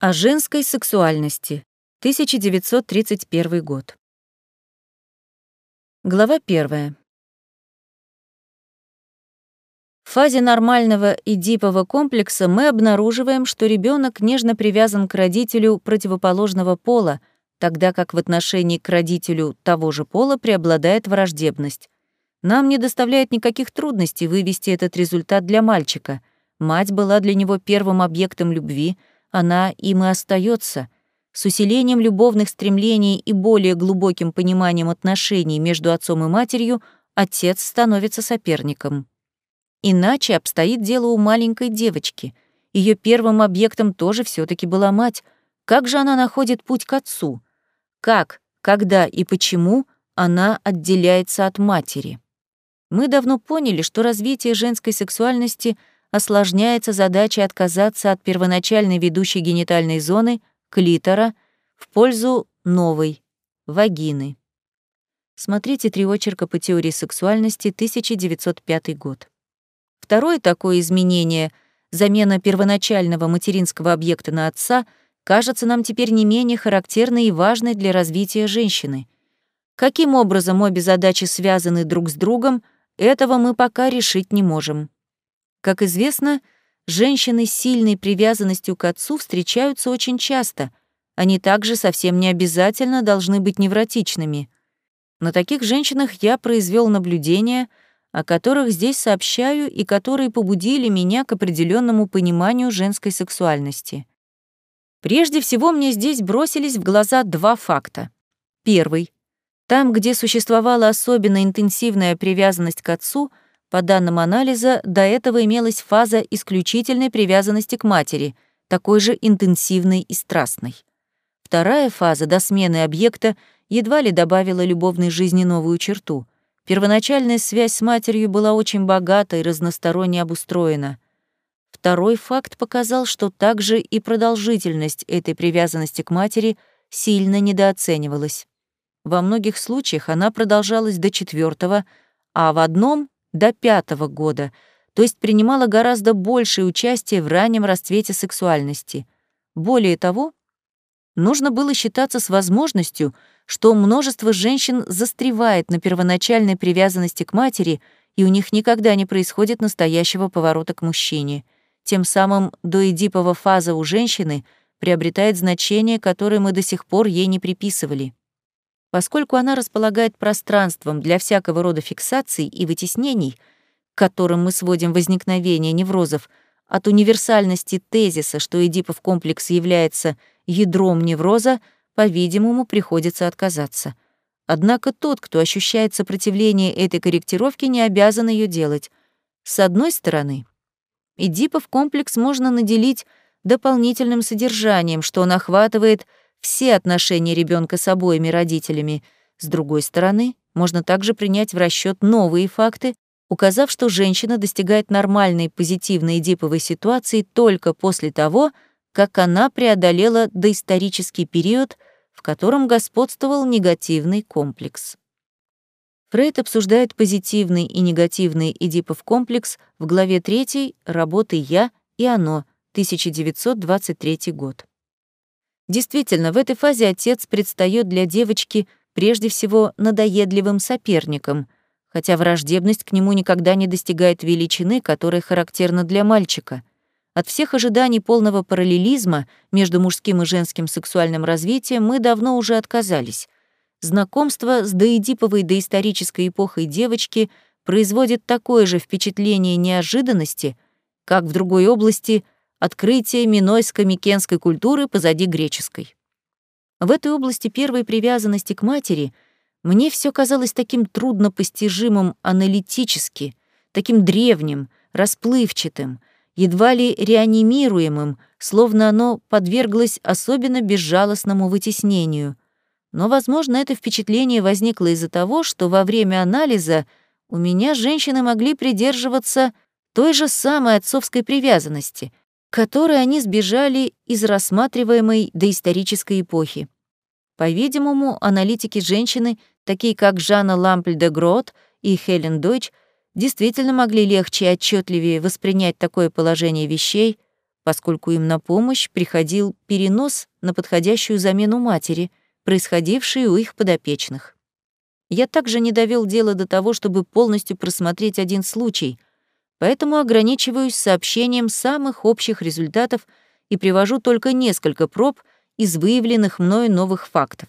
О женской сексуальности. 1931 год. Глава 1. В фазе нормального эдипового комплекса мы обнаруживаем, что ребенок нежно привязан к родителю противоположного пола, тогда как в отношении к родителю того же пола преобладает враждебность. Нам не доставляет никаких трудностей вывести этот результат для мальчика. Мать была для него первым объектом любви — она им и остается. С усилением любовных стремлений и более глубоким пониманием отношений между отцом и матерью отец становится соперником. Иначе обстоит дело у маленькой девочки. Ее первым объектом тоже все таки была мать. Как же она находит путь к отцу? Как, когда и почему она отделяется от матери? Мы давно поняли, что развитие женской сексуальности — осложняется задача отказаться от первоначальной ведущей генитальной зоны, клитора, в пользу новой, вагины. Смотрите три очерка по теории сексуальности, 1905 год. Второе такое изменение, замена первоначального материнского объекта на отца, кажется нам теперь не менее характерной и важной для развития женщины. Каким образом обе задачи связаны друг с другом, этого мы пока решить не можем. Как известно, женщины с сильной привязанностью к отцу встречаются очень часто. Они также совсем не обязательно должны быть невротичными. На таких женщинах я произвел наблюдения, о которых здесь сообщаю и которые побудили меня к определенному пониманию женской сексуальности. Прежде всего мне здесь бросились в глаза два факта. Первый. Там, где существовала особенно интенсивная привязанность к отцу — по данным анализа, до этого имелась фаза исключительной привязанности к матери, такой же интенсивной и страстной. Вторая фаза, до смены объекта, едва ли добавила любовной жизни новую черту. Первоначальная связь с матерью была очень богата и разносторонне обустроена. Второй факт показал, что также и продолжительность этой привязанности к матери сильно недооценивалась. Во многих случаях она продолжалась до четвертого, а в одном до пятого года, то есть принимала гораздо большее участие в раннем расцвете сексуальности. Более того, нужно было считаться с возможностью, что множество женщин застревает на первоначальной привязанности к матери, и у них никогда не происходит настоящего поворота к мужчине. Тем самым доэдиповая фаза у женщины приобретает значение, которое мы до сих пор ей не приписывали. Поскольку она располагает пространством для всякого рода фиксаций и вытеснений, к которым мы сводим возникновение неврозов, от универсальности тезиса, что Эдипов комплекс является ядром невроза, по-видимому, приходится отказаться. Однако тот, кто ощущает сопротивление этой корректировке, не обязан ее делать. С одной стороны, Эдипов комплекс можно наделить дополнительным содержанием, что он охватывает все отношения ребенка с обоими родителями. С другой стороны, можно также принять в расчет новые факты, указав, что женщина достигает нормальной позитивной диповой ситуации только после того, как она преодолела доисторический период, в котором господствовал негативный комплекс. Фрейд обсуждает позитивный и негативный Эдипов комплекс в главе 3 работы «Я и оно», 1923 год. Действительно, в этой фазе отец предстает для девочки прежде всего надоедливым соперником, хотя враждебность к нему никогда не достигает величины, которая характерна для мальчика. От всех ожиданий полного параллелизма между мужским и женским сексуальным развитием мы давно уже отказались. Знакомство с доэдиповой доисторической эпохой девочки производит такое же впечатление неожиданности, как в другой области — открытие минойско-микенской культуры позади греческой. В этой области первой привязанности к матери мне все казалось таким труднопостижимым аналитически, таким древним, расплывчатым, едва ли реанимируемым, словно оно подверглось особенно безжалостному вытеснению. Но, возможно, это впечатление возникло из-за того, что во время анализа у меня женщины могли придерживаться той же самой отцовской привязанности, которой они сбежали из рассматриваемой доисторической эпохи. По-видимому, аналитики женщины, такие как Жанна Лампль де Грот и Хелен Дойч, действительно могли легче и отчетливее воспринять такое положение вещей, поскольку им на помощь приходил перенос на подходящую замену матери, происходивший у их подопечных. Я также не довел дело до того, чтобы полностью просмотреть один случай, поэтому ограничиваюсь сообщением самых общих результатов и привожу только несколько проб из выявленных мною новых фактов.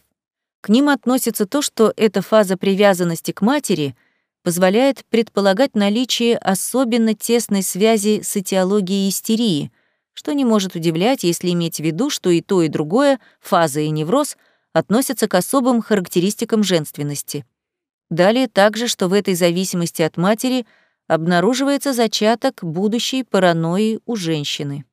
К ним относится то, что эта фаза привязанности к матери позволяет предполагать наличие особенно тесной связи с этиологией истерии, что не может удивлять, если иметь в виду, что и то, и другое, фаза и невроз, относятся к особым характеристикам женственности. Далее также, что в этой зависимости от матери обнаруживается зачаток будущей паранойи у женщины.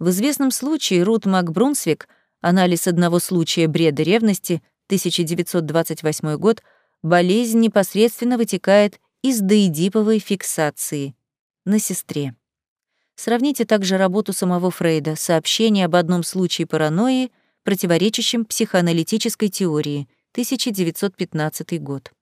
В известном случае Рут МакБрунсвик, анализ одного случая бреда ревности, 1928 год, болезнь непосредственно вытекает из доэдиповой фиксации на сестре. Сравните также работу самого Фрейда, сообщение об одном случае паранойи, противоречащем психоаналитической теории, 1915 год.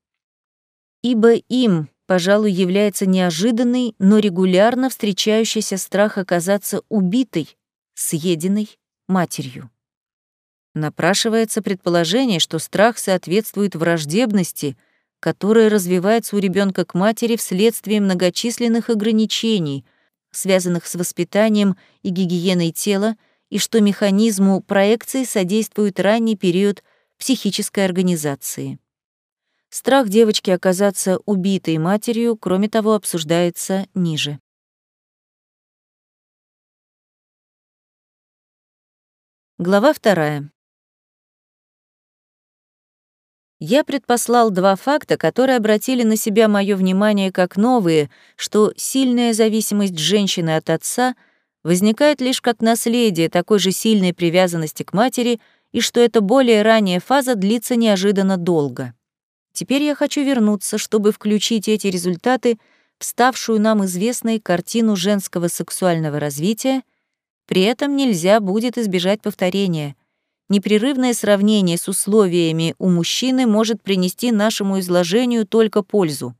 Ибо им, пожалуй, является неожиданный, но регулярно встречающийся страх оказаться убитой, съеденной матерью. Напрашивается предположение, что страх соответствует враждебности, которая развивается у ребенка к матери вследствие многочисленных ограничений, связанных с воспитанием и гигиеной тела, и что механизму проекции содействует ранний период психической организации. Страх девочки оказаться убитой матерью, кроме того, обсуждается ниже. Глава вторая. Я предпослал два факта, которые обратили на себя мое внимание как новые, что сильная зависимость женщины от отца возникает лишь как наследие такой же сильной привязанности к матери и что эта более ранняя фаза длится неожиданно долго. Теперь я хочу вернуться, чтобы включить эти результаты в ставшую нам известной картину женского сексуального развития, при этом нельзя будет избежать повторения — непрерывное сравнение с условиями у мужчины может принести нашему изложению только пользу.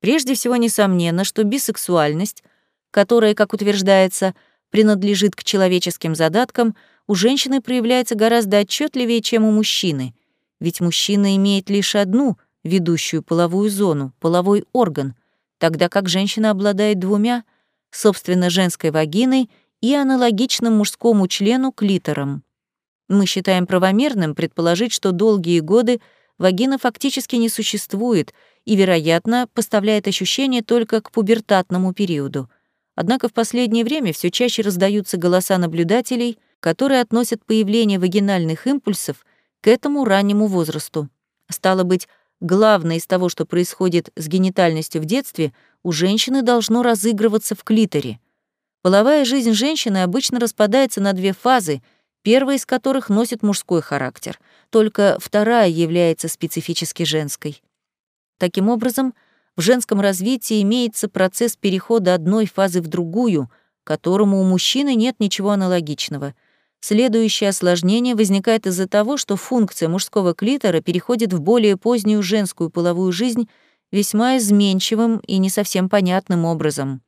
Прежде всего, несомненно, что бисексуальность, которая, как утверждается, принадлежит к человеческим задаткам, у женщины проявляется гораздо отчетливее, чем у мужчины, ведь мужчина имеет лишь одну ведущую половую зону, половой орган, тогда как женщина обладает двумя, собственно, женской вагиной и аналогичным мужскому члену клитором. Мы считаем правомерным предположить, что долгие годы вагина фактически не существует и, вероятно, поставляет ощущение только к пубертатному периоду. Однако в последнее время все чаще раздаются голоса наблюдателей, которые относят появление вагинальных импульсов к этому раннему возрасту. Стало быть, главное из того, что происходит с генитальностью в детстве, у женщины должно разыгрываться в клиторе. Половая жизнь женщины обычно распадается на две фазы — первая из которых носит мужской характер, только вторая является специфически женской. Таким образом, в женском развитии имеется процесс перехода одной фазы в другую, которому у мужчины нет ничего аналогичного. Следующее осложнение возникает из-за того, что функция мужского клитора переходит в более позднюю женскую половую жизнь весьма изменчивым и не совсем понятным образом.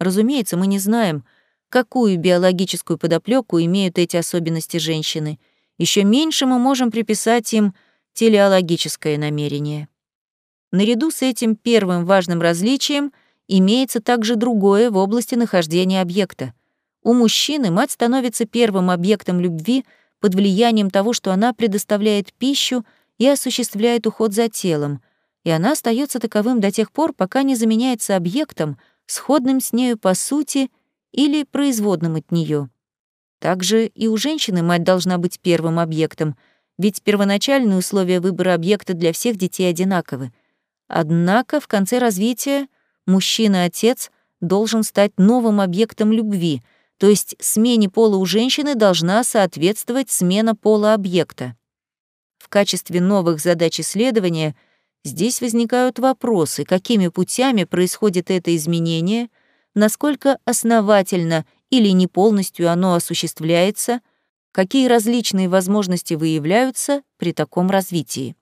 Разумеется, мы не знаем, какую биологическую подоплеку имеют эти особенности женщины. Еще меньше мы можем приписать им телеологическое намерение. Наряду с этим первым важным различием имеется также другое в области нахождения объекта. У мужчины мать становится первым объектом любви под влиянием того, что она предоставляет пищу и осуществляет уход за телом, и она остается таковым до тех пор, пока не заменяется объектом, сходным с нею по сути — или производным от нее. Также и у женщины мать должна быть первым объектом, ведь первоначальные условия выбора объекта для всех детей одинаковы. Однако в конце развития мужчина-отец должен стать новым объектом любви, то есть смене пола у женщины должна соответствовать смена пола объекта. В качестве новых задач исследования здесь возникают вопросы, какими путями происходит это изменение — насколько основательно или не полностью оно осуществляется, какие различные возможности выявляются при таком развитии.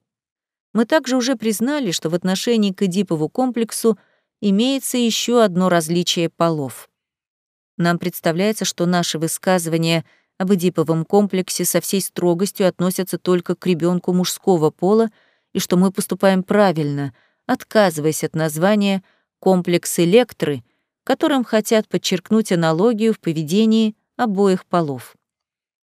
Мы также уже признали, что в отношении к Эдипову комплексу имеется еще одно различие полов. Нам представляется, что наши высказывания об эдиповом комплексе со всей строгостью относятся только к ребенку мужского пола и что мы поступаем правильно, отказываясь от названия «комплекс электры», которым хотят подчеркнуть аналогию в поведении обоих полов.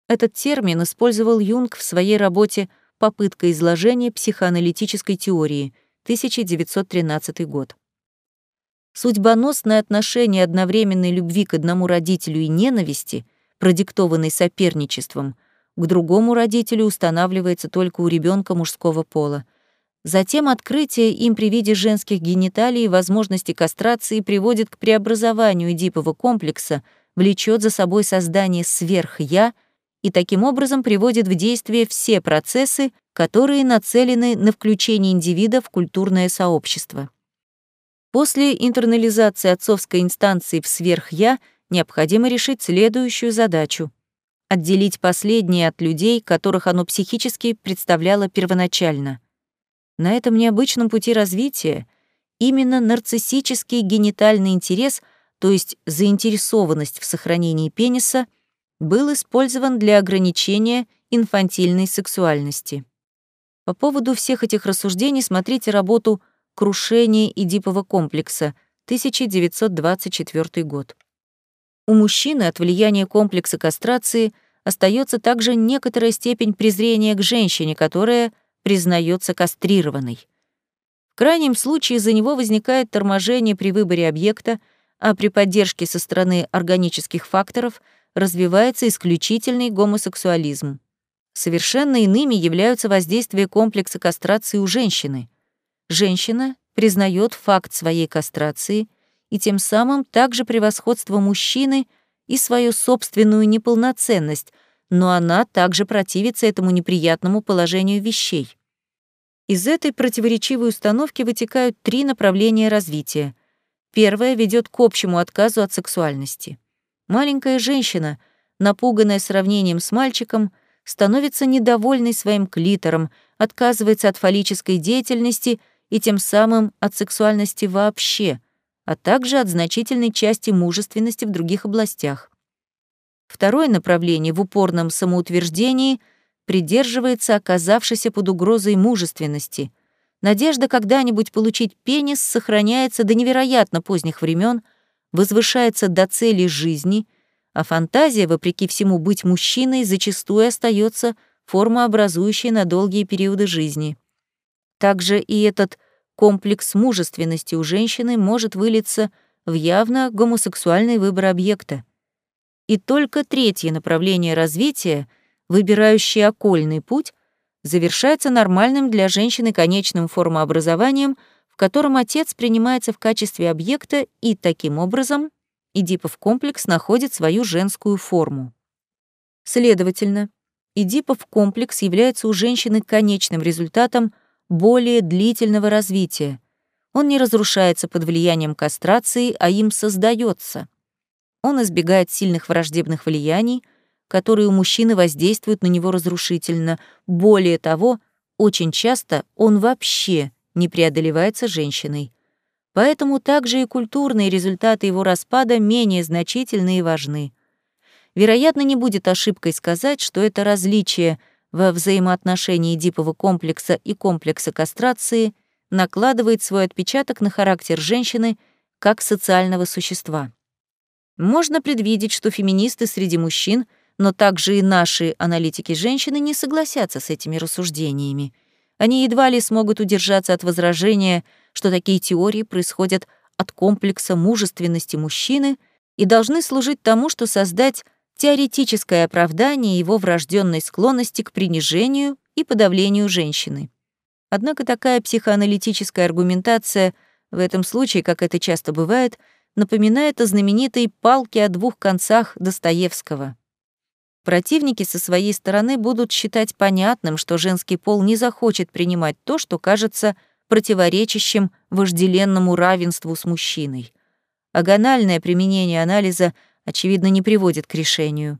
Этот термин использовал Юнг в своей работе «Попытка изложения психоаналитической теории» 1913 год. Судьбоносное отношение одновременной любви к одному родителю и ненависти, продиктованной соперничеством, к другому родителю устанавливается только у ребенка мужского пола. Затем открытие им при виде женских гениталий и возможности кастрации приводит к преобразованию эдипового комплекса, влечет за собой создание сверх-я и таким образом приводит в действие все процессы, которые нацелены на включение индивида в культурное сообщество. После интернализации отцовской инстанции в сверх-я необходимо решить следующую задачу — отделить последнее от людей, которых оно психически представляло первоначально. На этом необычном пути развития именно нарциссический генитальный интерес, то есть заинтересованность в сохранении пениса, был использован для ограничения инфантильной сексуальности. По поводу всех этих рассуждений смотрите работу «Крушение Эдипова комплекса», 1924 год. У мужчины от влияния комплекса кастрации остается также некоторая степень презрения к женщине, которая признается кастрированной. В крайнем случае за него возникает торможение при выборе объекта, а при поддержке со стороны органических факторов развивается исключительный гомосексуализм. Совершенно иными являются воздействия комплекса кастрации у женщины — женщина признает факт своей кастрации и тем самым также превосходство мужчины и свою собственную неполноценность, но она также противится этому неприятному положению вещей. Из этой противоречивой установки вытекают три направления развития. Первое ведет к общему отказу от сексуальности. Маленькая женщина, напуганная сравнением с мальчиком, становится недовольной своим клитором, отказывается от фаллической деятельности — и тем самым от сексуальности вообще, а также от значительной части мужественности в других областях. Второе направление в упорном самоутверждении придерживается оказавшейся под угрозой мужественности. Надежда когда-нибудь получить пенис сохраняется до невероятно поздних времен, возвышается до цели жизни, а фантазия, вопреки всему быть мужчиной, зачастую остается формообразующей на долгие периоды жизни. Также и этот комплекс мужественности у женщины может вылиться в явно гомосексуальный выбор объекта. И только третье направление развития, выбирающее окольный путь, завершается нормальным для женщины конечным формообразованием, в котором отец принимается в качестве объекта и таким образом Эдипов комплекс находит свою женскую форму. Следовательно, Эдипов комплекс является у женщины конечным результатом более длительного развития. Он не разрушается под влиянием кастрации, а им создается. Он избегает сильных враждебных влияний, которые у мужчины воздействуют на него разрушительно. Более того, очень часто он вообще не преодолевается женщиной. Поэтому также и культурные результаты его распада менее значительны и важны. Вероятно, не будет ошибкой сказать, что это различие — во взаимоотношении дипового комплекса и комплекса кастрации накладывает свой отпечаток на характер женщины как социального существа. Можно предвидеть, что феминисты среди мужчин, но также и наши аналитики-женщины не согласятся с этими рассуждениями. Они едва ли смогут удержаться от возражения, что такие теории происходят от комплекса мужественности мужчины и должны служить тому, что создать теоретическое оправдание его врожденной склонности к принижению и подавлению женщины. Однако такая психоаналитическая аргументация в этом случае, как это часто бывает, напоминает о знаменитой «палке о двух концах» Достоевского. Противники со своей стороны будут считать понятным, что женский пол не захочет принимать то, что кажется противоречащим вожделенному равенству с мужчиной. Агональное применение анализа — очевидно, не приводит к решению.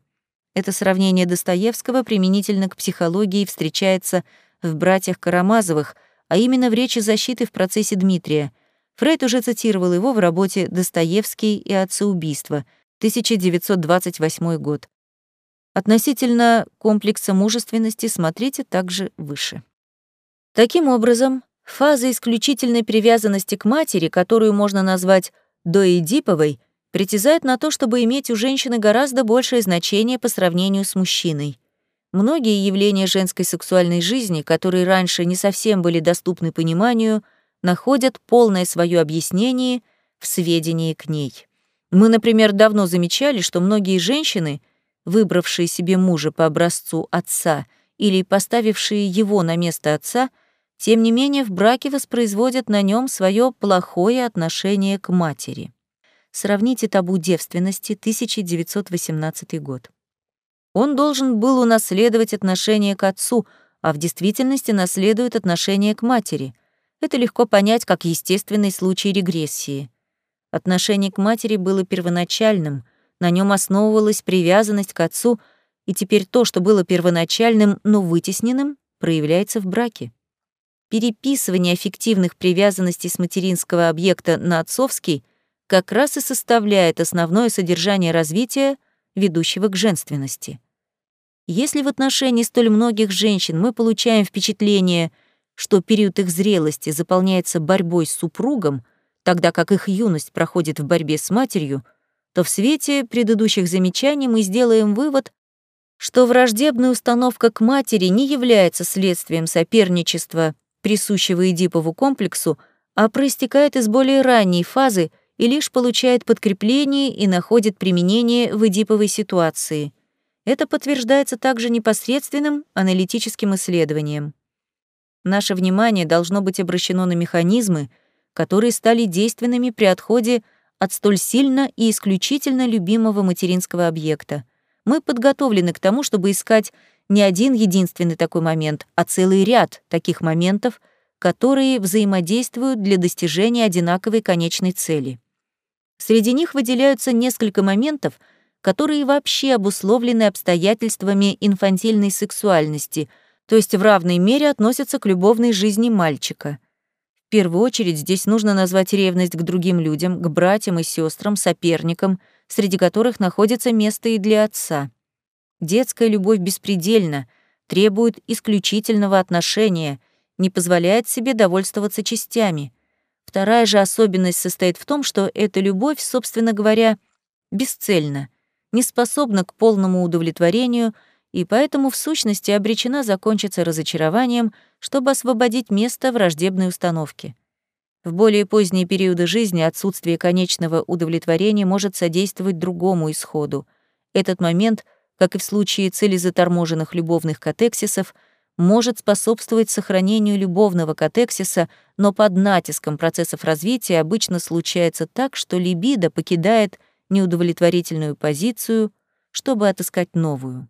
Это сравнение Достоевского применительно к психологии встречается в «Братьях Карамазовых», а именно в речи защиты в процессе Дмитрия. Фрейд уже цитировал его в работе «Достоевский и отцеубийство», 1928 год. Относительно комплекса мужественности смотрите также выше. Таким образом, фаза исключительной привязанности к матери, которую можно назвать доэдиповой, притязает на то, чтобы иметь у женщины гораздо большее значение по сравнению с мужчиной. Многие явления женской сексуальной жизни, которые раньше не совсем были доступны пониманию, находят полное свое объяснение в сведении к ней. Мы, например, давно замечали, что многие женщины, выбравшие себе мужа по образцу отца или поставившие его на место отца, тем не менее в браке воспроизводят на нем свое плохое отношение к матери. Сравните табу девственности, 1918 год. Он должен был унаследовать отношение к отцу, а в действительности наследует отношение к матери. Это легко понять как естественный случай регрессии. Отношение к матери было первоначальным, на нем основывалась привязанность к отцу, и теперь то, что было первоначальным, но вытесненным, проявляется в браке. Переписывание аффективных привязанностей с материнского объекта на отцовский как раз и составляет основное содержание развития — ведущего к женственности. Если в отношении столь многих женщин мы получаем впечатление, что период их зрелости заполняется борьбой с супругом, тогда как их юность проходит в борьбе с матерью, то в свете предыдущих замечаний мы сделаем вывод, что враждебная установка к матери не является следствием соперничества, присущего Эдипову комплексу, а проистекает из более ранней фазы и лишь получает подкрепление и находит применение в эдиповой ситуации. Это подтверждается также непосредственным аналитическим исследованием. Наше внимание должно быть обращено на механизмы, которые стали действенными при отходе от столь сильно и исключительно любимого материнского объекта. Мы подготовлены к тому, чтобы искать не один единственный такой момент, а целый ряд таких моментов, которые взаимодействуют для достижения одинаковой конечной цели. Среди них выделяются несколько моментов, которые вообще обусловлены обстоятельствами инфантильной сексуальности, то есть в равной мере относятся к любовной жизни мальчика. В первую очередь здесь нужно назвать ревность к другим людям, к братьям и сестрам, соперникам, среди которых находится место и для отца. Детская любовь беспредельна, требует исключительного отношения, не позволяет себе довольствоваться частями — Вторая же особенность состоит в том, что эта любовь, собственно говоря, бесцельна, не способна к полному удовлетворению и поэтому в сущности обречена закончиться разочарованием, чтобы освободить место враждебной установки. В более поздние периоды жизни отсутствие конечного удовлетворения может содействовать другому исходу. Этот момент, как и в случае целезаторможенных любовных катексисов, — может способствовать сохранению любовного катексиса, но под натиском процессов развития обычно случается так, что либидо покидает неудовлетворительную позицию, чтобы отыскать новую.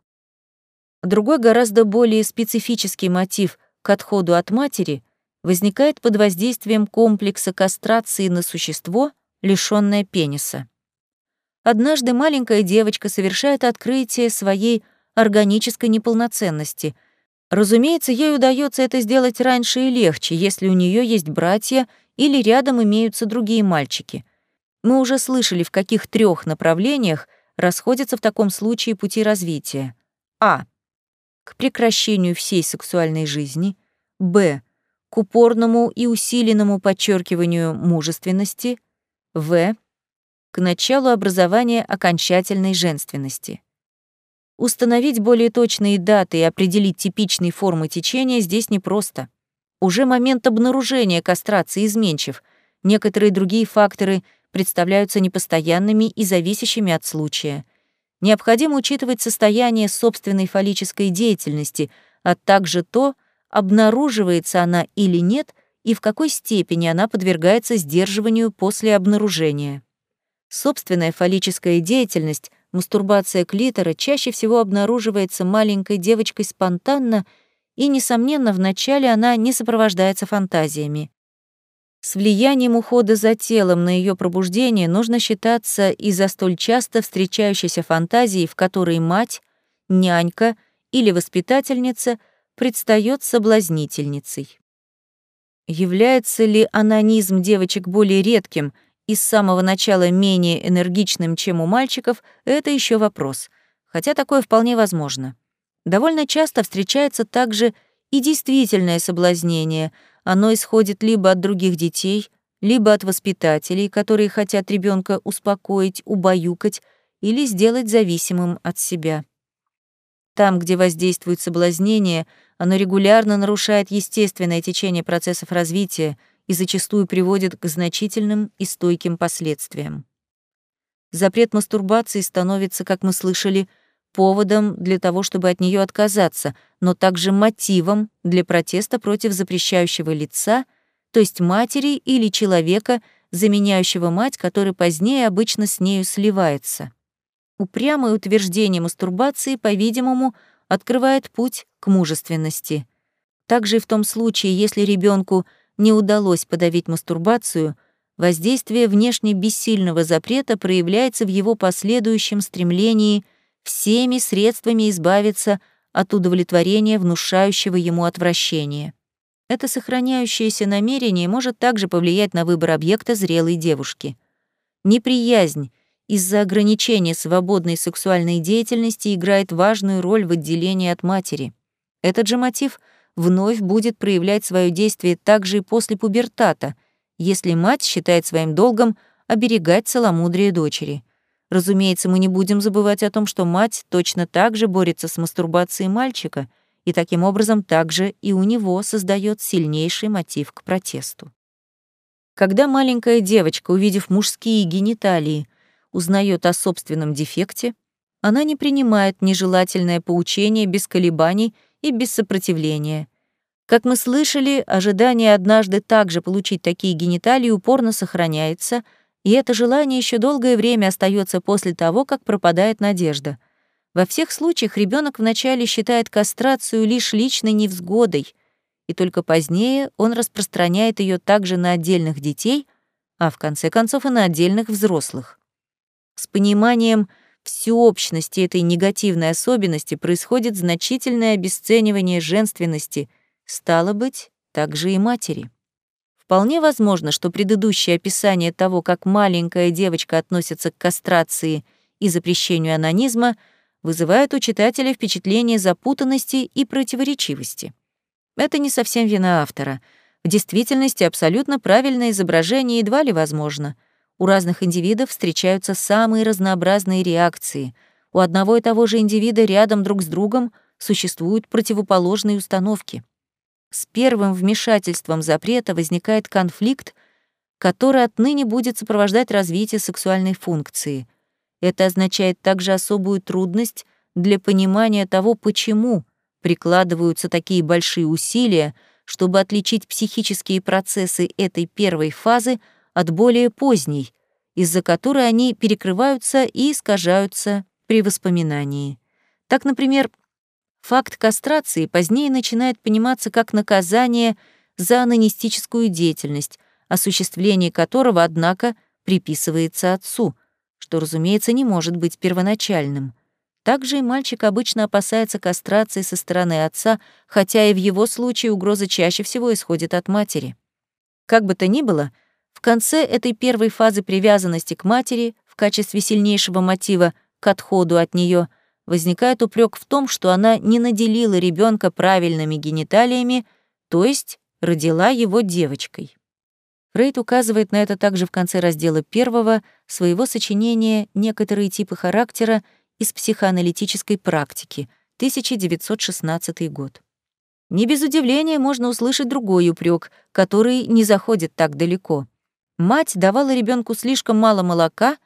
Другой гораздо более специфический мотив к отходу от матери возникает под воздействием комплекса кастрации на существо, лишённое пениса. Однажды маленькая девочка совершает открытие своей органической неполноценности — Разумеется, ей удается это сделать раньше и легче, если у нее есть братья или рядом имеются другие мальчики. Мы уже слышали, в каких трех направлениях расходятся в таком случае пути развития. А. К прекращению всей сексуальной жизни. Б. К упорному и усиленному подчеркиванию мужественности. В. К началу образования окончательной женственности. Установить более точные даты и определить типичные формы течения здесь непросто. Уже момент обнаружения кастрации изменчив. Некоторые другие факторы представляются непостоянными и зависящими от случая. Необходимо учитывать состояние собственной фаллической деятельности, а также то, обнаруживается она или нет, и в какой степени она подвергается сдерживанию после обнаружения. Собственная фаллическая деятельность мастурбация клитора чаще всего обнаруживается маленькой девочкой спонтанно, и, несомненно, вначале она не сопровождается фантазиями. С влиянием ухода за телом на ее пробуждение нужно считаться из-за столь часто встречающейся фантазии, в которой мать, нянька или воспитательница предстает соблазнительницей. Является ли анонизм девочек более редким и с самого начала менее энергичным, чем у мальчиков, это еще вопрос, хотя такое вполне возможно. Довольно часто встречается также и действительное соблазнение. Оно исходит либо от других детей, либо от воспитателей, которые хотят ребенка успокоить, убаюкать или сделать зависимым от себя. Там, где воздействует соблазнение, оно регулярно нарушает естественное течение процессов развития и зачастую приводит к значительным и стойким последствиям. Запрет мастурбации становится, как мы слышали, поводом для того, чтобы от нее отказаться, но также мотивом для протеста против запрещающего лица, то есть матери или человека, заменяющего мать, который позднее обычно с нею сливается. Упрямое утверждение мастурбации, по-видимому, открывает путь к мужественности. Также и в том случае, если ребенку не удалось подавить мастурбацию, воздействие внешне бессильного запрета проявляется в его последующем стремлении всеми средствами избавиться от удовлетворения, внушающего ему отвращение. Это сохраняющееся намерение может также повлиять на выбор объекта зрелой девушки. Неприязнь из-за ограничения свободной сексуальной деятельности играет важную роль в отделении от матери. Этот же мотив вновь будет проявлять свое действие также и после пубертата, если мать считает своим долгом оберегать целомудрие дочери — Разумеется, мы не будем забывать о том, что мать точно так же борется с мастурбацией мальчика, и таким образом также и у него создает сильнейший мотив к протесту. Когда маленькая девочка, увидев мужские гениталии, узнает о собственном дефекте, она не принимает нежелательное поучение без колебаний и без сопротивления. Как мы слышали, ожидание однажды также получить такие гениталии упорно сохраняется — и это желание еще долгое время остается после того, как пропадает надежда. Во всех случаях ребенок вначале считает кастрацию лишь личной невзгодой, и только позднее он распространяет ее также на отдельных детей, а в конце концов и на отдельных взрослых. С пониманием всеобщности этой негативной особенности происходит значительное обесценивание женственности, стало быть, также и матери. Вполне возможно, что предыдущее описание того, как маленькая девочка относится к кастрации и запрещению анонизма, вызывает у читателя впечатление запутанности и противоречивости. Это не совсем вина автора. В действительности абсолютно правильное изображение едва ли возможно. У разных индивидов встречаются самые разнообразные реакции. У одного и того же индивида рядом друг с другом существуют противоположные установки. С первым вмешательством запрета возникает конфликт, который отныне будет сопровождать развитие сексуальной функции. Это означает также особую трудность для понимания того, почему прикладываются такие большие усилия, чтобы отличить психические процессы этой первой фазы от более поздней, из-за которой они перекрываются и искажаются при воспоминании. Так, например, Факт кастрации позднее начинает пониматься как наказание за анонистическую деятельность, осуществление которого, однако, приписывается отцу, что, разумеется, не может быть первоначальным. Также и мальчик обычно опасается кастрации со стороны отца, хотя и в его случае угроза чаще всего исходит от матери. Как бы то ни было, в конце этой первой фазы привязанности к матери в качестве сильнейшего мотива к отходу от нее — возникает упрек в том, что она не наделила ребенка правильными гениталиями, то есть родила его девочкой. Фрейд указывает на это также в конце раздела первого своего сочинения «Некоторые типы характера из психоаналитической практики», 1916 год. Не без удивления можно услышать другой упрек, который не заходит так далеко. Мать давала ребенку слишком мало молока,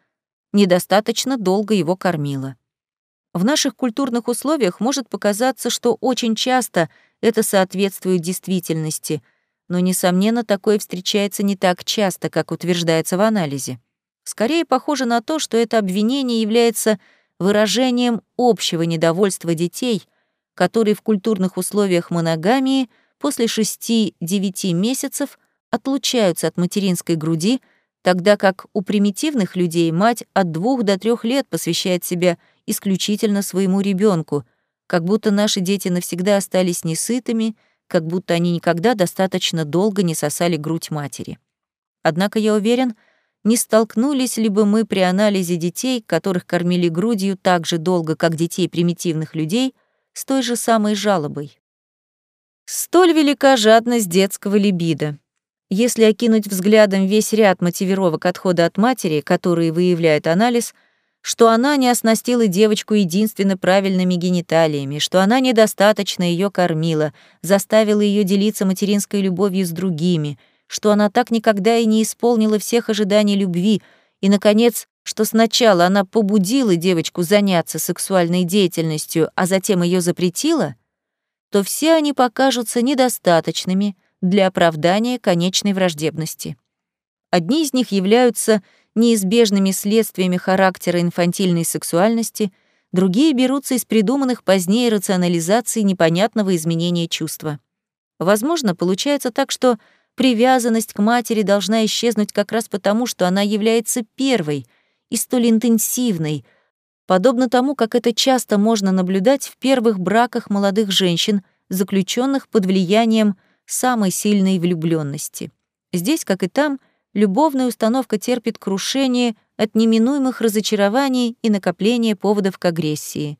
недостаточно долго его кормила. В наших культурных условиях может показаться, что очень часто это соответствует действительности, но, несомненно, такое встречается не так часто, как утверждается в анализе. Скорее похоже на то, что это обвинение является выражением общего недовольства детей, которые в культурных условиях моногамии после 6-9 месяцев отлучаются от материнской груди, тогда как у примитивных людей мать от 2 до 3 лет посвящает себя исключительно своему ребенку, как будто наши дети навсегда остались несытыми, как будто они никогда достаточно долго не сосали грудь матери. Однако я уверен, не столкнулись ли бы мы при анализе детей, которых кормили грудью так же долго, как детей примитивных людей, с той же самой жалобой. Столь велика жадность детского либидо. Если окинуть взглядом весь ряд мотивировок отхода от матери, которые выявляет анализ, что она не оснастила девочку единственно правильными гениталиями, что она недостаточно ее кормила, заставила ее делиться материнской любовью с другими, что она так никогда и не исполнила всех ожиданий любви, и, наконец, что сначала она побудила девочку заняться сексуальной деятельностью, а затем ее запретила, то все они покажутся недостаточными для оправдания конечной враждебности. Одни из них являются неизбежными следствиями характера инфантильной сексуальности, другие берутся из придуманных позднее рационализаций непонятного изменения чувства. Возможно, получается так, что привязанность к матери должна исчезнуть как раз потому, что она является первой и столь интенсивной, подобно тому, как это часто можно наблюдать в первых браках молодых женщин, заключенных под влиянием самой сильной влюбленности. Здесь, как и там, любовная установка терпит крушение от неминуемых разочарований и накопления поводов к агрессии.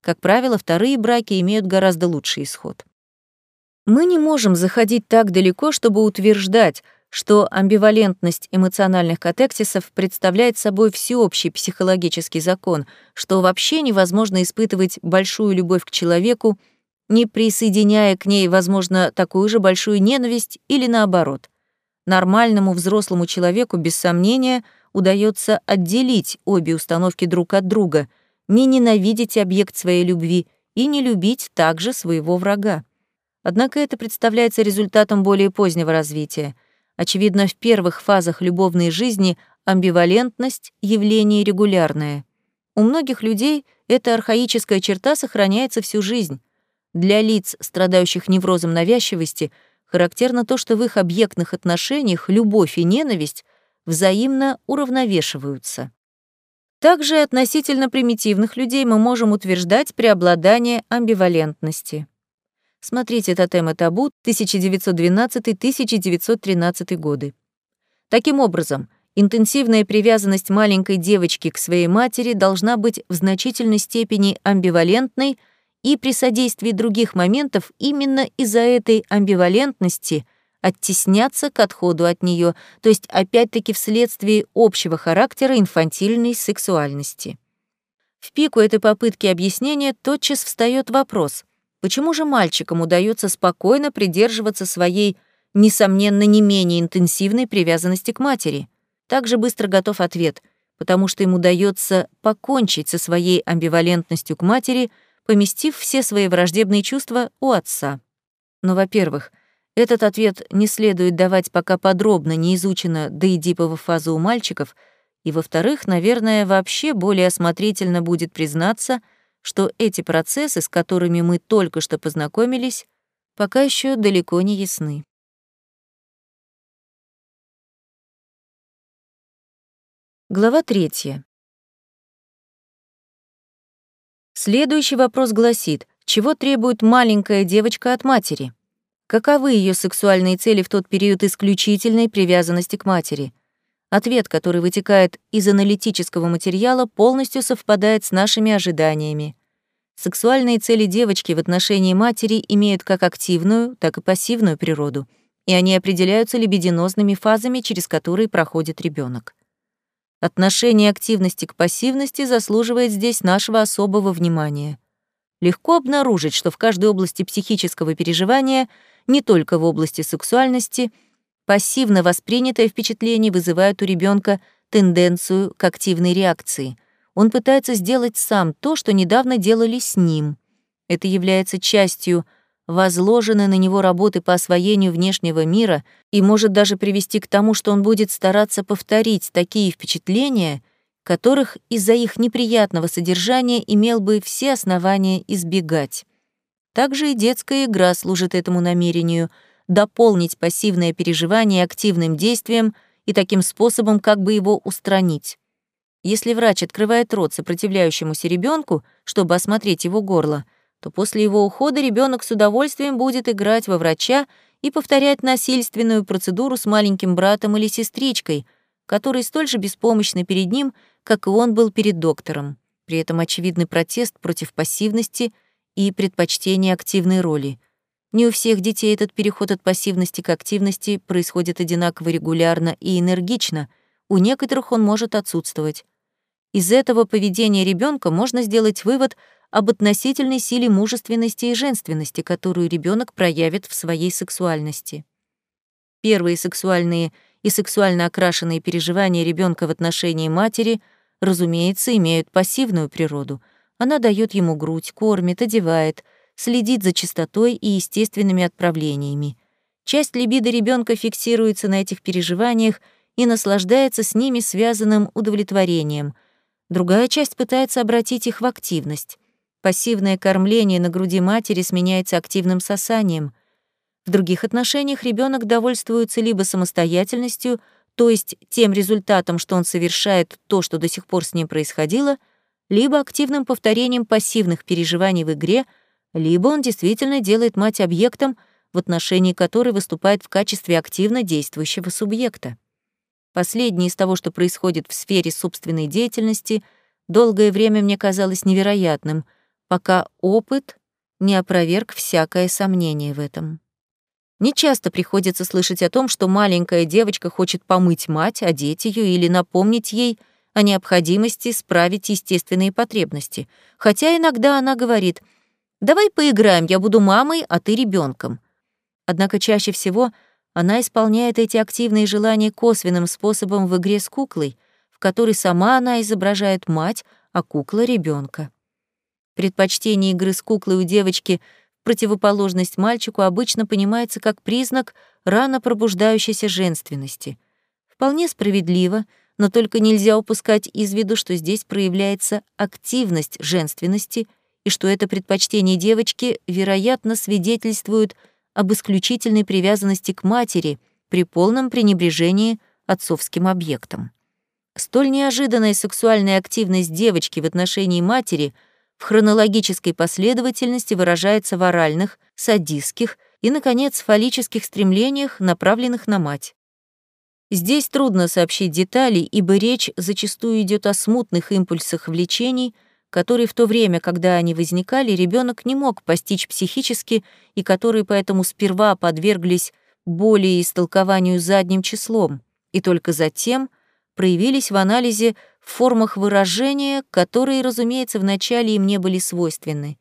Как правило, вторые браки имеют гораздо лучший исход. Мы не можем заходить так далеко, чтобы утверждать, что амбивалентность эмоциональных катексисов представляет собой всеобщий психологический закон, что вообще невозможно испытывать большую любовь к человеку, не присоединяя к ней, возможно, такую же большую ненависть или наоборот. Нормальному взрослому человеку, без сомнения, удается отделить обе установки друг от друга, не ненавидеть объект своей любви и не любить также своего врага. Однако это представляется результатом более позднего развития. Очевидно, в первых фазах любовной жизни амбивалентность — явление регулярное. У многих людей эта архаическая черта сохраняется всю жизнь. Для лиц, страдающих неврозом навязчивости — Характерно то, что в их объектных отношениях любовь и ненависть взаимно уравновешиваются. Также относительно примитивных людей мы можем утверждать преобладание амбивалентности. Смотрите «Тотем и табу» 1912-1913 годы. Таким образом, интенсивная привязанность маленькой девочки к своей матери должна быть в значительной степени амбивалентной — и при содействии других моментов именно из-за этой амбивалентности оттесняться к отходу от нее, то есть опять-таки вследствие общего характера инфантильной сексуальности. В пику этой попытки объяснения тотчас встает вопрос, почему же мальчикам удается спокойно придерживаться своей, несомненно, не менее интенсивной привязанности к матери? Также быстро готов ответ, потому что им удается покончить со своей амбивалентностью к матери — поместив все свои враждебные чувства у отца. Но, во-первых, этот ответ не следует давать, пока подробно не изучена доэдипова фаза у мальчиков, и, во-вторых, наверное, вообще более осмотрительно будет признаться, что эти процессы, с которыми мы только что познакомились, пока еще далеко не ясны. Глава третья. Следующий вопрос гласит, чего требует маленькая девочка от матери? Каковы ее сексуальные цели в тот период исключительной привязанности к матери? Ответ, который вытекает из аналитического материала, полностью совпадает с нашими ожиданиями. Сексуальные цели девочки в отношении матери имеют как активную, так и пассивную природу, и они определяются либидинозными фазами, через которые проходит ребенок. Отношение активности к пассивности заслуживает здесь нашего особого внимания. Легко обнаружить, что в каждой области психического переживания, не только в области сексуальности, пассивно воспринятое впечатление вызывает у ребенка тенденцию к активной реакции. Он пытается сделать сам то, что недавно делали с ним. Это является частью возложены на него работы по освоению внешнего мира и может даже привести к тому, что он будет стараться повторить такие впечатления, которых из-за их неприятного содержания имел бы все основания избегать. Также и детская игра служит этому намерению — дополнить пассивное переживание активным действием и таким способом как бы его устранить. Если врач открывает рот сопротивляющемуся ребенку, чтобы осмотреть его горло — то после его ухода ребенок с удовольствием будет играть во врача и повторять насильственную процедуру с маленьким братом или сестричкой, которые столь же беспомощны перед ним, как и он был перед доктором. При этом очевидный протест против пассивности и предпочтение активной роли. Не у всех детей этот переход от пассивности к активности происходит одинаково регулярно и энергично, у некоторых он может отсутствовать. Из этого поведения ребенка можно сделать вывод об относительной силе мужественности и женственности, которую ребенок проявит в своей сексуальности. Первые сексуальные и сексуально окрашенные переживания ребенка в отношении матери, разумеется, имеют пассивную природу. Она дает ему грудь, кормит, одевает, следит за чистотой и естественными отправлениями. Часть либидо ребенка фиксируется на этих переживаниях и наслаждается с ними связанным удовлетворением. Другая часть пытается обратить их в активность. Пассивное кормление на груди матери сменяется активным сосанием. В других отношениях ребенок довольствуется либо самостоятельностью, то есть тем результатом, что он совершает то, что до сих пор с ним происходило, либо активным повторением пассивных переживаний в игре — либо он действительно делает мать объектом, в отношении которой выступает в качестве активно действующего субъекта. Последнее из того, что происходит в сфере собственной деятельности, долгое время мне казалось невероятным, пока опыт не опроверг всякое сомнение в этом. Нечасто приходится слышать о том, что маленькая девочка хочет помыть мать, одеть ее или напомнить ей о необходимости справить естественные потребности, хотя иногда она говорит — Давай поиграем, я буду мамой, а ты ребенком. Однако чаще всего она исполняет эти активные желания косвенным способом в игре с куклой, в которой сама она изображает мать, а кукла — ребенка. Предпочтение игры с куклой у девочки в противоположность мальчику обычно понимается как признак рано пробуждающейся женственности. Вполне справедливо, но только нельзя упускать из виду, что здесь проявляется активность женственности — и что это предпочтение девочки, вероятно, свидетельствует об исключительной привязанности к матери при полном пренебрежении отцовским объектом. Столь неожиданная сексуальная активность девочки в отношении матери в хронологической последовательности выражается в оральных, садистских и, наконец, фаллических стремлениях, направленных на мать. Здесь трудно сообщить детали, ибо речь зачастую идет о смутных импульсах влечений — которые в то время, когда они возникали, ребенок не мог постичь психически и которые поэтому сперва подверглись боли и истолкованию задним числом, и только затем проявились в анализе в формах выражения, которые, разумеется, вначале им не были свойственны.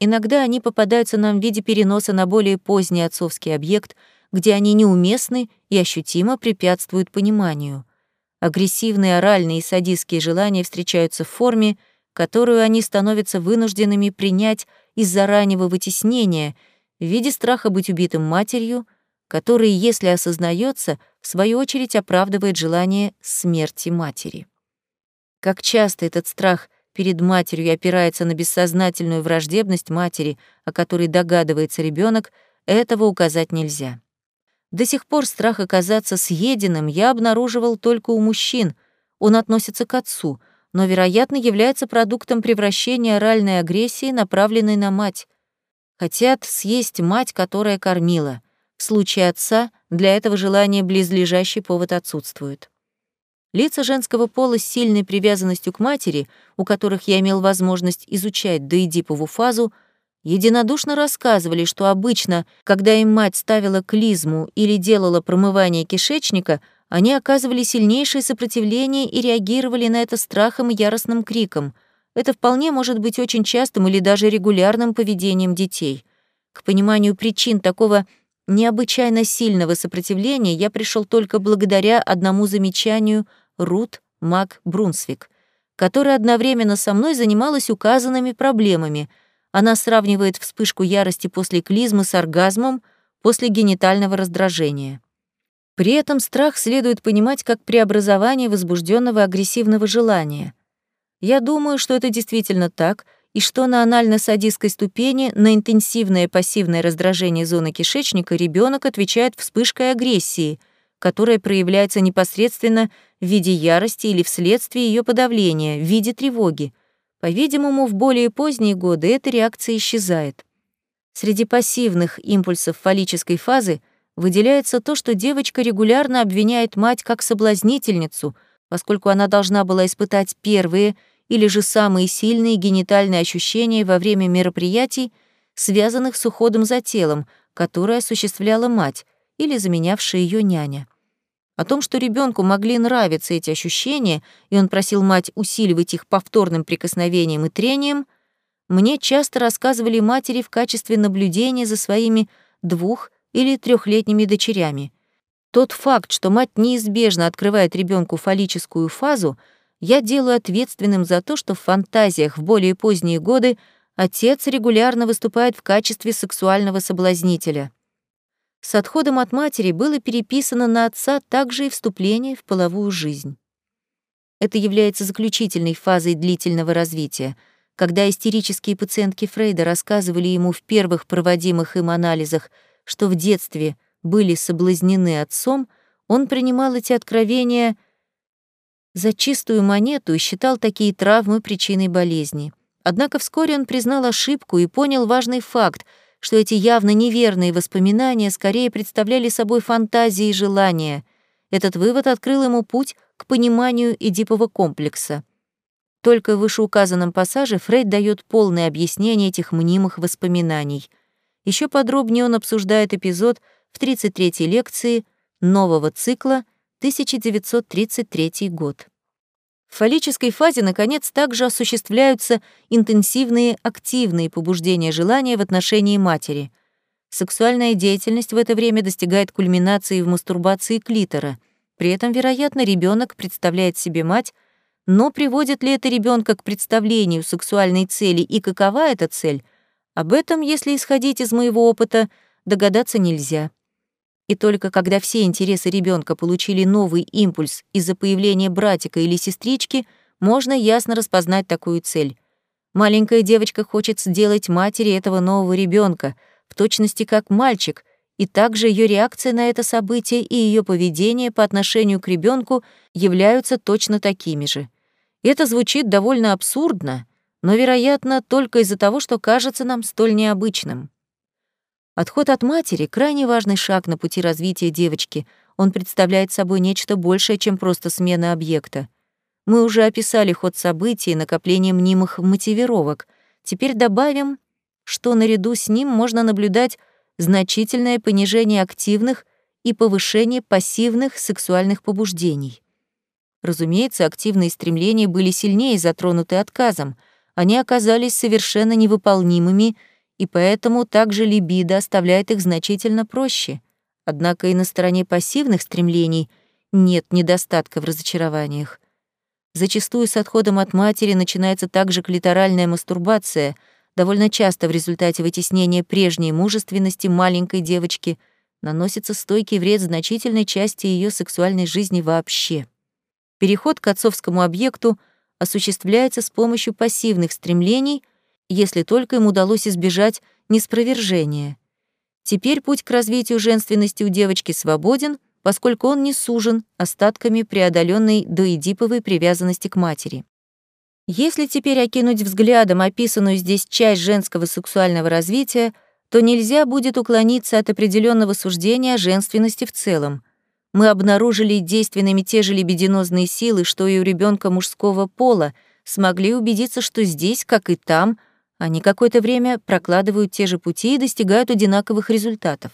Иногда они попадаются нам в виде переноса на более поздний отцовский объект, где они неуместны и ощутимо препятствуют пониманию. Агрессивные оральные и садистские желания встречаются в форме, которую они становятся вынужденными принять из-за раннего вытеснения в виде страха быть убитым матерью, который, если осознается, в свою очередь оправдывает желание смерти матери. Как часто этот страх перед матерью опирается на бессознательную враждебность матери, о которой догадывается ребенок, этого указать нельзя. До сих пор страх оказаться съеденным я обнаруживал только у мужчин. Он относится к отцу, но, вероятно, является продуктом превращения оральной агрессии, направленной на мать. Хотят съесть мать, которая кормила. В случае отца для этого желания близлежащий повод отсутствует. Лица женского пола с сильной привязанностью к матери, у которых я имел возможность изучать доэдипову фазу, единодушно рассказывали, что обычно, когда им мать ставила клизму или делала промывание кишечника — они оказывали сильнейшее сопротивление и реагировали на это страхом и яростным криком. Это вполне может быть очень частым или даже регулярным поведением детей. К пониманию причин такого необычайно сильного сопротивления я пришел только благодаря одному замечанию Рут Мак Брунсвик, которая одновременно со мной занималась указанными проблемами. Она сравнивает вспышку ярости после клизмы с оргазмом после генитального раздражения. При этом страх следует понимать как преобразование возбужденного агрессивного желания. Я думаю, что это действительно так, и что на анально-садистской ступени на интенсивное пассивное раздражение зоны кишечника ребенок отвечает вспышкой агрессии, которая проявляется непосредственно в виде ярости или вследствие ее подавления, в виде тревоги. По-видимому, в более поздние годы эта реакция исчезает. Среди пассивных импульсов фаллической фазы выделяется то, что девочка регулярно обвиняет мать как соблазнительницу, поскольку она должна была испытать первые или же самые сильные генитальные ощущения во время мероприятий, связанных с уходом за телом, которое осуществляла мать или заменявшая ее няня. О том, что ребенку могли нравиться эти ощущения, и он просил мать усиливать их повторным прикосновением и трением, мне часто рассказывали матери в качестве наблюдения за своими двух- или трехлетними дочерями. Тот факт, что мать неизбежно открывает ребенку фаллическую фазу, я делаю ответственным за то, что в фантазиях в более поздние годы отец регулярно выступает в качестве сексуального соблазнителя. С отходом от матери было переписано на отца также и вступление в половую жизнь. Это является заключительной фазой длительного развития. Когда истерические пациентки Фрейда рассказывали ему в первых проводимых им анализах, что в детстве были соблазнены отцом, он принимал эти откровения за чистую монету и считал такие травмы причиной болезни. Однако вскоре он признал ошибку и понял важный факт — что эти явно неверные воспоминания скорее представляли собой фантазии и желания. Этот вывод открыл ему путь к пониманию Эдипова комплекса. Только в вышеуказанном пассаже Фрейд дает полное объяснение этих мнимых воспоминаний. Еще подробнее он обсуждает эпизод в 33-й лекции нового цикла 1933 год. В фаллической фазе, наконец, также осуществляются интенсивные активные побуждения желания в отношении матери. Сексуальная деятельность в это время достигает кульминации в мастурбации клитора. При этом, вероятно, ребенок представляет себе мать, но приводит ли это ребенка к представлению сексуальной цели и какова эта цель, об этом, если исходить из моего опыта, догадаться нельзя. И только когда все интересы ребенка получили новый импульс из-за появления братика или сестрички, можно ясно распознать такую цель. Маленькая девочка хочет сделать матери этого нового ребенка, в точности как мальчик, и также ее реакция на это событие и ее поведение по отношению к ребенку являются точно такими же. это звучит довольно абсурдно, но, вероятно, только из-за того, что кажется нам столь необычным. Отход от матери — крайне важный шаг на пути развития девочки. Он представляет собой нечто большее, чем просто смена объекта. Мы уже описали ход событий и накопление мнимых мотивировок. Теперь добавим, что наряду с ним можно наблюдать значительное понижение активных и повышение пассивных сексуальных побуждений. Разумеется, активные стремления были сильнее затронуты отказом. Они оказались совершенно невыполнимыми — и поэтому также либидо оставляет их значительно проще. Однако и на стороне пассивных стремлений нет недостатка в разочарованиях. Зачастую с отходом от матери начинается также клиторальная мастурбация, довольно часто в результате вытеснения прежней мужественности маленькой девочки наносится стойкий вред значительной части ее сексуальной жизни вообще. Переход к отцовскому объекту осуществляется с помощью пассивных стремлений — если только им удалось избежать неспровержения. Теперь путь к развитию женственности у девочки свободен, поскольку он не сужен остатками преодоленной доэдиповой привязанности к матери. Если теперь окинуть взглядом описанную здесь часть женского сексуального развития, то нельзя будет уклониться от определенного суждения о женственности в целом. Мы обнаружили действенными те же либидинозные силы, что и у ребенка мужского пола, смогли убедиться, что здесь, как и там, они какое-то время прокладывают те же пути и достигают одинаковых результатов.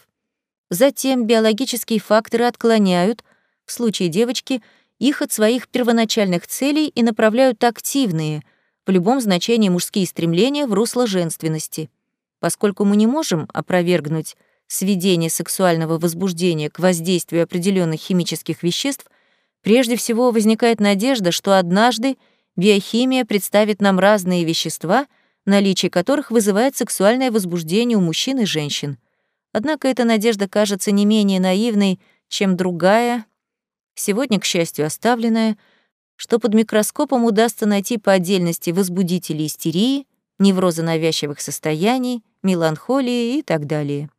Затем биологические факторы отклоняют, в случае девочки, их от своих первоначальных целей и направляют активные, в любом значении мужские стремления в русло женственности. Поскольку мы не можем опровергнуть сведение сексуального возбуждения к воздействию определенных химических веществ, прежде всего возникает надежда, что однажды биохимия представит нам разные вещества — наличие которых вызывает сексуальное возбуждение у мужчин и женщин. Однако эта надежда кажется не менее наивной, чем другая, сегодня, к счастью, оставленная, что под микроскопом удастся найти по отдельности возбудители истерии, невроза навязчивых состояний, меланхолии и так далее.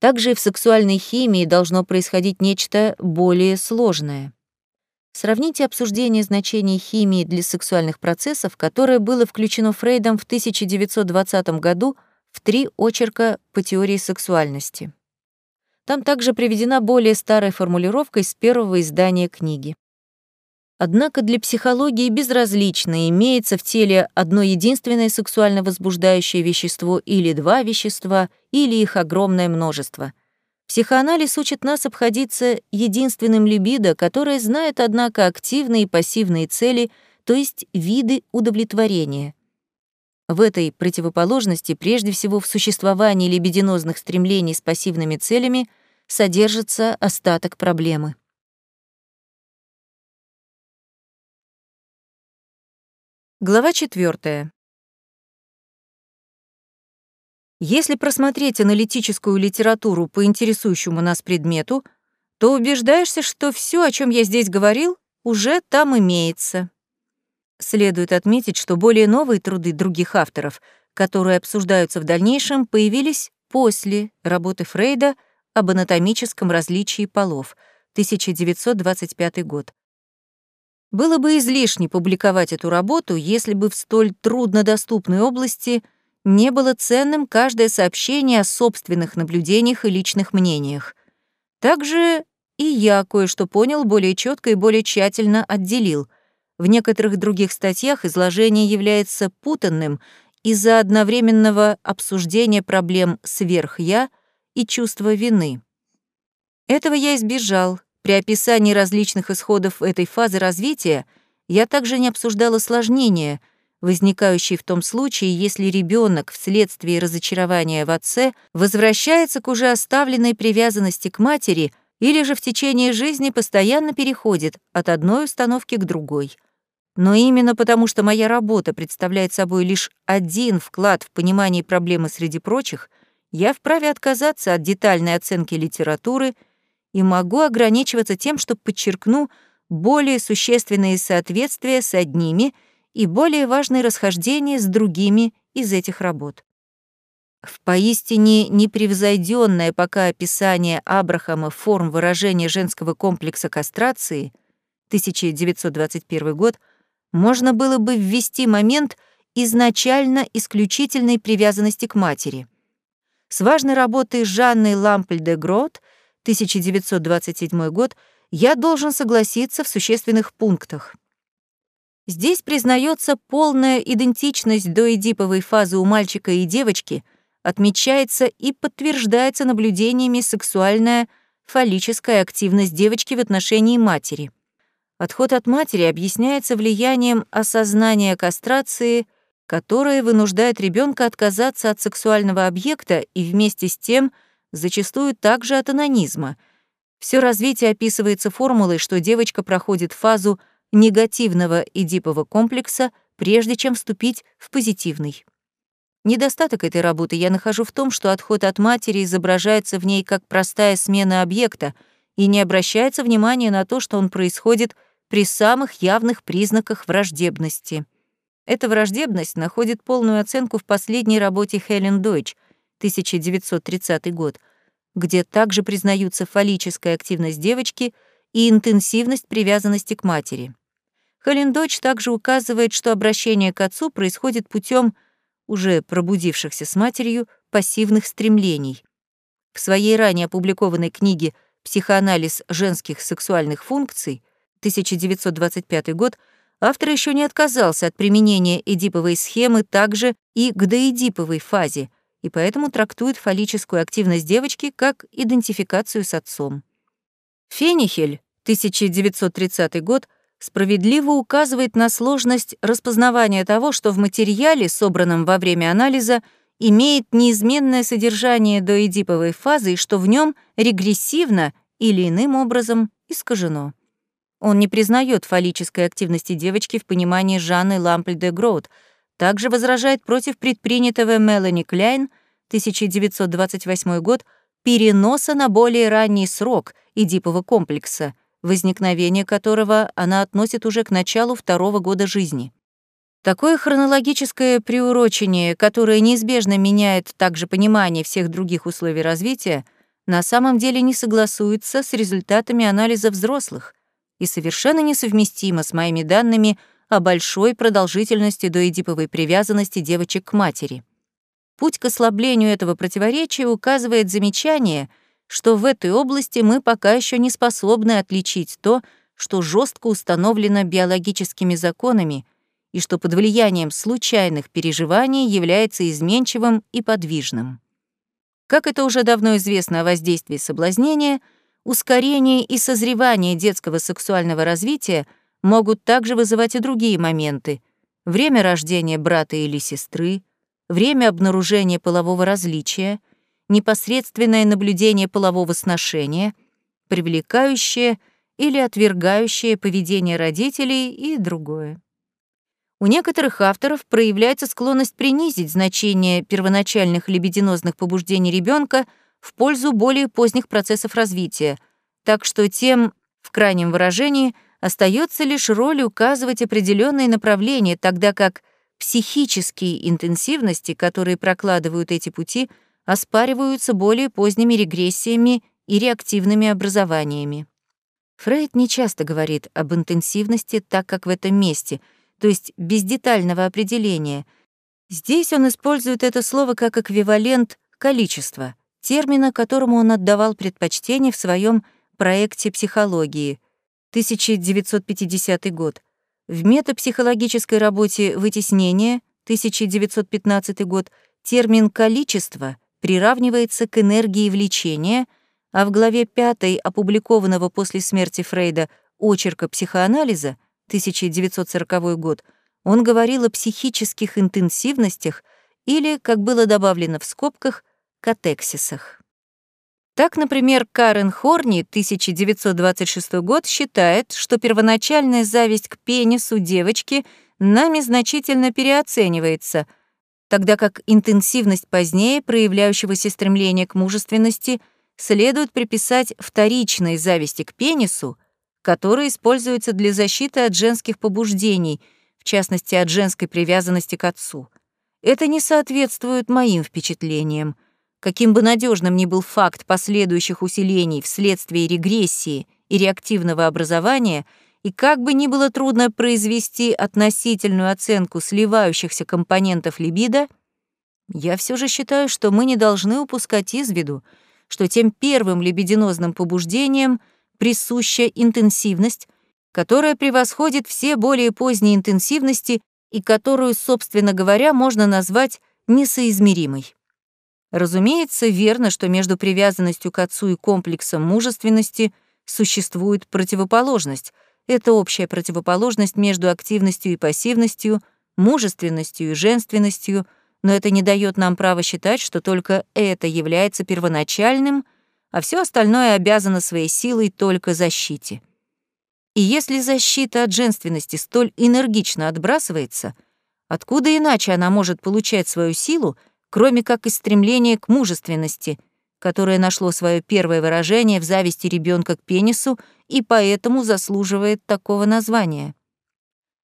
Также и в сексуальной химии должно происходить нечто более сложное. Сравните обсуждение значения химии для сексуальных процессов, которое было включено Фрейдом в 1920 году в три очерка по теории сексуальности. Там также приведена более старая формулировка из первого издания книги. Однако для психологии безразлично, имеется в теле одно единственное сексуально возбуждающее вещество или два вещества, или их огромное множество. Психоанализ учит нас обходиться единственным либидо, которое знает, однако, активные и пассивные цели, то есть виды удовлетворения. В этой противоположности, прежде всего в существовании либидинозных стремлений с пассивными целями, содержится остаток проблемы. Глава 4. Если просмотреть аналитическую литературу по интересующему нас предмету, то убеждаешься, что все, о чем я здесь говорил, уже там имеется. Следует отметить, что более новые труды других авторов, которые обсуждаются в дальнейшем, появились после работы Фрейда об анатомическом различии полов, 1925 год. Было бы излишне публиковать эту работу, если бы в столь труднодоступной области не было ценным каждое сообщение о собственных наблюдениях и личных мнениях. Также и я кое-что понял более четко и более тщательно отделил. В некоторых других статьях изложение является путанным из-за одновременного обсуждения проблем сверх-я и чувства вины. Этого я избежал, при описании различных исходов этой фазы развития я также не обсуждала осложнения, возникающие в том случае, если ребенок вследствие разочарования в отце возвращается к уже оставленной привязанности к матери или же в течение жизни постоянно переходит от одной установки к другой. Но именно потому, что моя работа представляет собой лишь один вклад в понимание проблемы среди прочих, я вправе отказаться от детальной оценки литературы — и могу ограничиваться тем, что подчеркну более существенные соответствия с одними и более важные расхождения с другими из этих работ. В поистине непревзойденное пока описание Абрахама форм выражения женского комплекса кастрации 1921 год можно было бы ввести момент изначально исключительной привязанности к матери. С важной работой Жанны Лампль-де-Грот — 1927 год, я должен согласиться в существенных пунктах. Здесь признается полная идентичность доэдиповой фазы у мальчика и девочки, отмечается и подтверждается наблюдениями сексуальная фаллическая активность девочки в отношении матери. Отход от матери объясняется влиянием осознания кастрации, которое вынуждает ребенка отказаться от сексуального объекта и вместе с тем – зачастую также от анонизма. Все развитие описывается формулой, что девочка проходит фазу негативного эдипового комплекса, прежде чем вступить в позитивный. Недостаток этой работы я нахожу в том, что отход от матери изображается в ней как простая смена объекта и не обращается внимания на то, что он происходит при самых явных признаках враждебности. Эта враждебность находит полную оценку в последней работе Хелен Дойч, 1930 год, где также признаются фаллическая активность девочки и интенсивность привязанности к матери. Холлендоч также указывает, что обращение к отцу происходит путем уже пробудившихся с матерью пассивных стремлений. В своей ранее опубликованной книге «Психоанализ женских сексуальных функций» 1925 год автор еще не отказался от применения эдиповой схемы также и к доэдиповой фазе, и поэтому трактует фаллическую активность девочки как идентификацию с отцом. Фенихель, 1930 год, справедливо указывает на сложность распознавания того, что в материале, собранном во время анализа, имеет неизменное содержание доэдиповой фазы и что в нем регрессивно или иным образом искажено. Он не признает фаллической активности девочки в понимании Жанны Лампль де Гроуд — также возражает против предпринятого Мелани Кляйн 1928 год переноса на более ранний срок Эдипового комплекса, возникновение которого она относит уже к началу второго года жизни. Такое хронологическое приурочение, которое неизбежно меняет также понимание всех других условий развития, на самом деле не согласуется с результатами анализа взрослых и совершенно несовместимо с моими данными — о большой продолжительности доэдиповой привязанности девочек к матери. Путь к ослаблению этого противоречия указывает замечание, что в этой области мы пока еще не способны отличить то, что жестко установлено биологическими законами и что под влиянием случайных переживаний является изменчивым и подвижным. Как это уже давно известно о воздействии соблазнения, ускорение и созревание детского сексуального развития могут также вызывать и другие моменты — время рождения брата или сестры, время обнаружения полового различия, непосредственное наблюдение полового сношения, привлекающее или отвергающее поведение родителей и другое. У некоторых авторов проявляется склонность принизить значение первоначальных либидинозных побуждений ребенка в пользу более поздних процессов развития, так что тем, в крайнем выражении, остается лишь роль указывать определенные направления, тогда как психические интенсивности, которые прокладывают эти пути, оспариваются более поздними регрессиями и реактивными образованиями. Фрейд не часто говорит об интенсивности, так как в этом месте — то есть без детального определения. Здесь он использует это слово как эквивалент количества, термина, которому он отдавал предпочтение в своем проекте психологии, 1950 год. В метапсихологической работе «Вытеснение», 1915 год, термин «количество» приравнивается к энергии влечения, а в главе 5 опубликованного после смерти Фрейда «Очерка психоанализа» 1940 год, он говорил о психических интенсивностях или, как было добавлено в скобках, катексисах. Так, например, Карен Хорни, 1926 год, считает, что первоначальная зависть к пенису девочки нами значительно переоценивается, тогда как интенсивность позднее проявляющегося стремления к мужественности следует приписать вторичной зависти к пенису, который используется для защиты от женских побуждений, в частности, от женской привязанности к отцу. Это не соответствует моим впечатлениям. Каким бы надежным ни был факт последующих усилений вследствие регрессии и реактивного образования, и как бы ни было трудно произвести относительную оценку сливающихся компонентов либидо, я все же считаю, что мы не должны упускать из виду, что тем первым либидинозным побуждением — присуща интенсивность, которая превосходит все более поздние интенсивности и которую, собственно говоря, можно назвать несоизмеримой. Разумеется, верно, что между привязанностью к отцу и комплексом мужественности существует противоположность. Это общая противоположность между активностью и пассивностью, мужественностью и женственностью, но это не дает нам права считать, что только это является первоначальным а все остальное обязано своей силой только защите. И если защита от женственности столь энергично отбрасывается, откуда иначе она может получать свою силу, кроме как из стремления к мужественности, которое нашло свое первое выражение в зависти ребенка к пенису и поэтому заслуживает такого названия.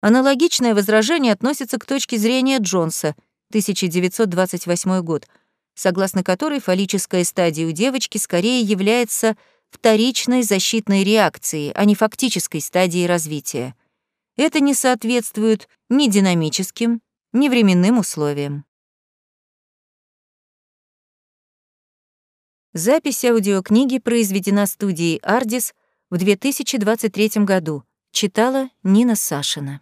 Аналогичное возражение относится к точке зрения Джонса, 1928 год, согласно которой фаллическая стадия у девочки скорее является вторичной защитной реакцией, а не фактической стадией развития. Это не соответствует ни динамическим, ни временным условиям. Запись аудиокниги произведена студией «Ардис» в 2023 году. Читала Нина Сашина.